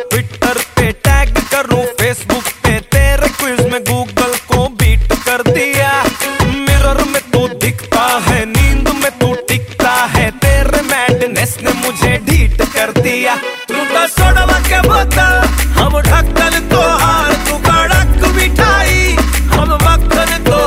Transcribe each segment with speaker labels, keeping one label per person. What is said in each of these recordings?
Speaker 1: करूं ट्विटर पे टैग करूं फेसबुक पे तेरे क्विज में गूगल को बीट कर दिया मिरर में तू दिखता है नींद में तू टिकता है तेरे मैडनेस ने मुझे ढीट कर दिया तू तो सोडवा के बोतल हम ढक्कन तो हार तू कड़क मिठाई हम मक्खन तो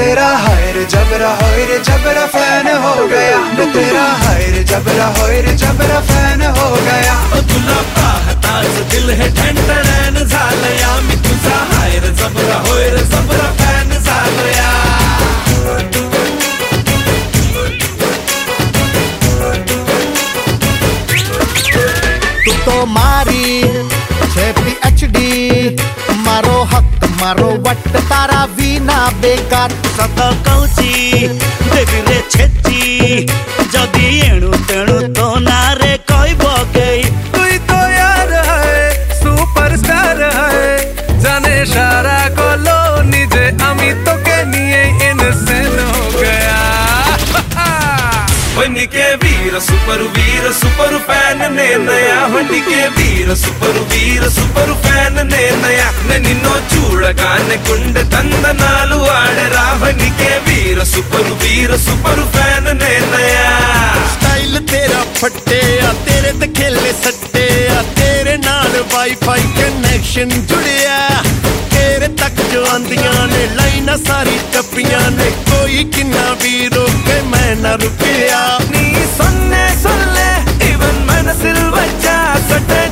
Speaker 2: तेरा हायर जबरा होयर जबरा फ़ैन हो गया। मैं तेरा हायर जबरा होयर जबरा फ़ैन हो गया।
Speaker 1: ओ दिल झालया मी तुझा हायर जबरा होयर जबरा फ़ैन झालया।
Speaker 3: तू तो मारी मारो बट तारा वीणा बेकार। सत कौची
Speaker 4: देवी रे छेची जदि एणु तेणु तो ना रे कोई गई।
Speaker 1: तू तो यार है सुपरस्टार है जाने सारा कोलो निजे अमित तो के लिए इनसेन हो गया। बन के वीर सुपर वीर सुपर फ़ैन ने नया। बन के वीर सुपर वीर सुपर फ़ैन ने नया। ने निनो चू గానెకుండ తందనాలు ఆడ రావనికే వీర సూపరు వీర సూపరు ఫ్యాన్ నేనయా
Speaker 3: స్టైల్ తేరా ఫట్టే ఆ తేరే ਤੇ ਖੇਲੇ ਸੱਟੇ ਆ ਤੇਰੇ ਨਾਲ ਵਾਈਫਾਈ ਕਨੈਕਸ਼ਨ ਜੁੜਿਆ ਤੇਰੇ ਤੱਕ ਜੋ ਆਂਦੀਆਂ ਨੇ ਲਾਈਨਾਂ ਸਾਰੀ ਟੱਪੀਆਂ ਨੇ ਕੋਈ ਕਿੰਨਾ ਵੀ ਰੋਕੇ ਮੈਂ ਨਾ ਰੁਕਿਆ
Speaker 5: ਨੀ ਸੁਣਨੇ ਸੁਣ ਲੈ ਇਵਨ ਮਨਸਿਲ ਵਜਾ ਸੱਟੇ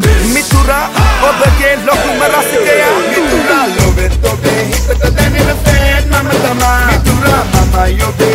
Speaker 5: मिथुरा और बगे लोग मरा सकया मिथुरा लोबे तो बे हित तो देने में फैन मामा तमा मिथुरा मामा यो
Speaker 1: बे